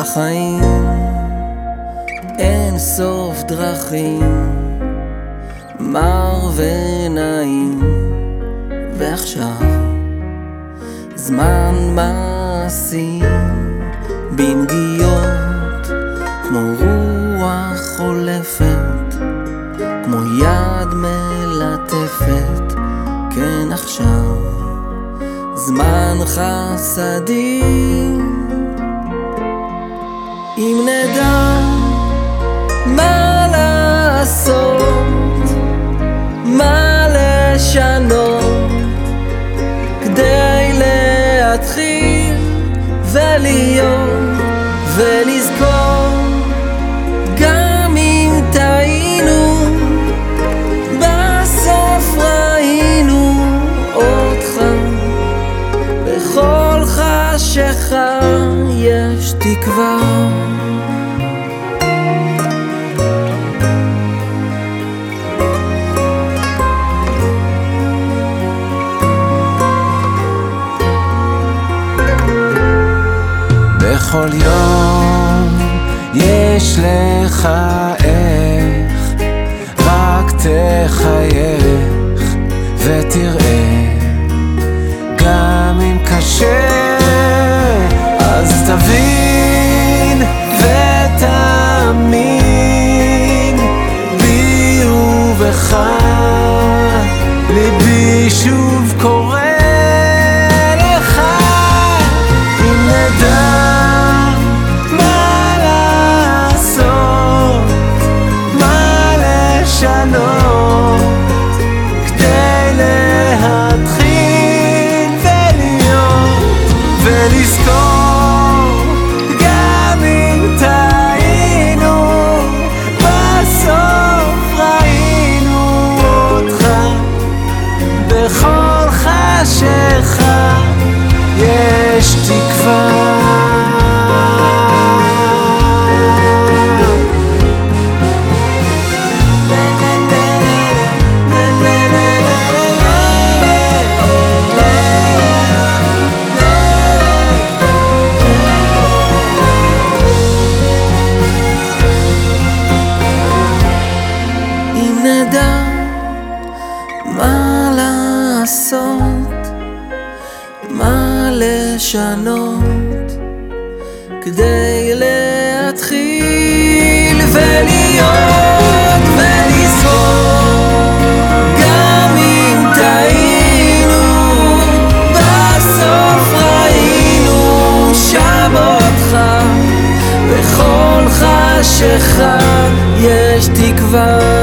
בחיים אין סוף דרכים, מר ונעים, ועכשיו זמן מעשים בנגיעות כמו רוח חולפת, כמו יד מלטפת, כן עכשיו זמן חסדים אם נדע מה לעשות, מה לשנות, כדי להתחיל ולהיות ולזכור גם אם טעינו, בסוף ראינו אותך בכל חשיכה תקווה. בכל יום יש לך איך, רק תחייך ותראה, גם אם קשה, נדע מה לעשות, מה לשנות, כדי להתחיל ולהיות ולזכור, יש תקווה.